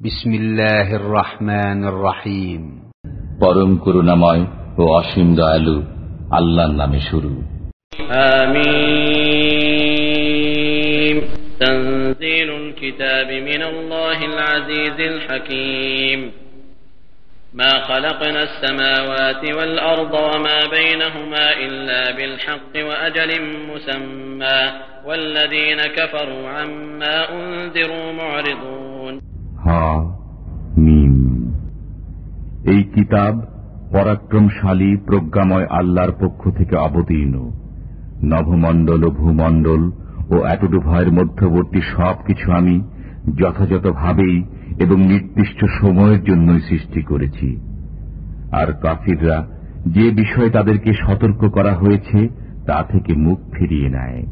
بسم الله الرحمن الرحيم পরম করুণাময় ও অসীম দয়ালু আল্লাহর নামে শুরু آمين تنزيل الكتاب من الله العزيز الحكيم ما خلقنا السماوات والأرض وما بينهما إلا بالحق وأجل مسمى والذين كفروا عما أنذروا معرضون হা মিম। এই কিতাব পরাক্রমশালী, প্রজ্ঞাময় আল্লাহর পক্ষ থেকে অবতীর্ণ। নভমণ্ডল ও ভূমণ্ডল ও এতটুভয়ের মধ্যবর্তী সবকিছু আমি যথাযথভাবেই এবং নির্দিষ্ট সময়ের জন্যই সৃষ্টি করেছি। আর কাফিররা যে বিষয়ে তাদেরকে সতর্ক করা হয়েছে, তা থেকে মুখ ফিরিয়ে নেয়।